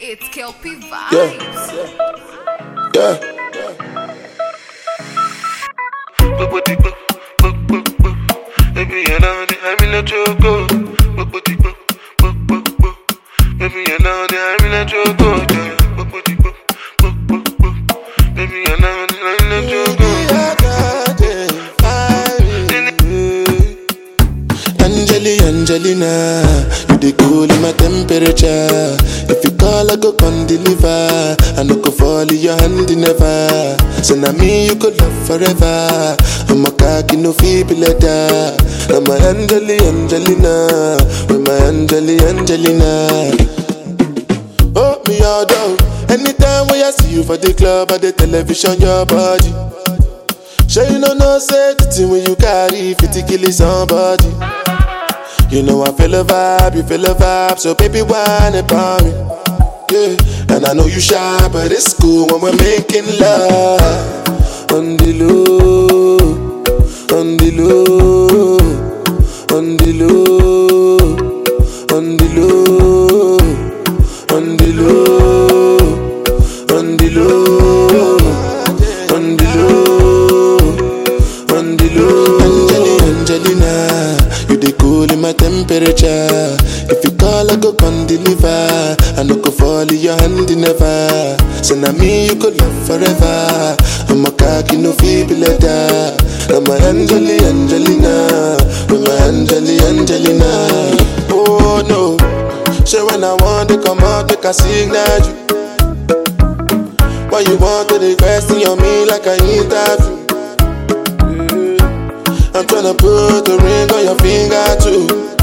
It's Kel-P Yeah. Vibes. Yeah. Baby, you know that I'm in a choco. Baby, you know that I'm in a choco. Baby, you know that I'm in a choco. Angeli, Angelina, you the cool in my temperature. If you call, I go come deliver. I no go fall in your hand never. So now me you could love forever. I'm a cocky no feeble letter. I'm a Angeli, Angelina, with my Angeli, Angelina. Oh, me all down. Anytime when I see you for the club or the television, your body. Sure you know no thing when you carry 50 kill somebody. You know I feel a vibe, you feel a vibe, so baby whine about me. Yeah, and I know you shy, but it's cool when we're making love. On the low, in. If you call, I go come deliver. I no go fall in your hand never. So now me you could love forever. I'm a cocky no feeble letter. I'm a Angeli, Angelina, I'm a Angeli, Angelina. Oh no, so when I want to come out, make a signal you. Why you want to the question on me like I interview? Mm-hmm. I'm tryna put a ring on your finger too.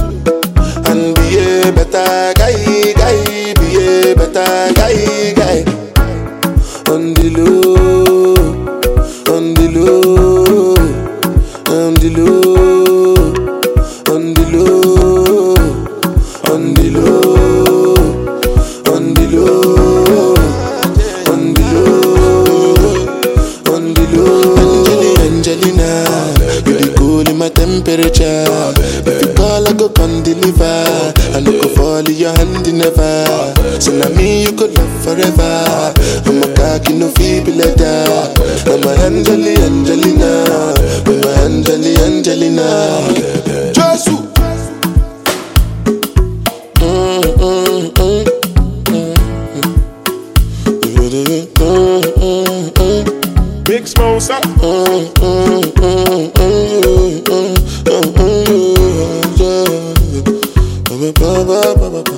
Better guy, guy, be a better guy, guy. On the low, on the low, on the low, on the low, on the low, on the low, on the low, on the low. Angelina, you cool in my temperature. If you call, I go come deliver. I in your hand never. So now me you could love forever. I'm a cocky no feeble letter. I'm a Angeli, Angelina, I'm a Angeli, Angelina. Jesus. Mm, mm, mm, mm, mm, mm, mm. Big Smosa. Mm, mm, mm, mm, ba, ba, ba, ba, ba.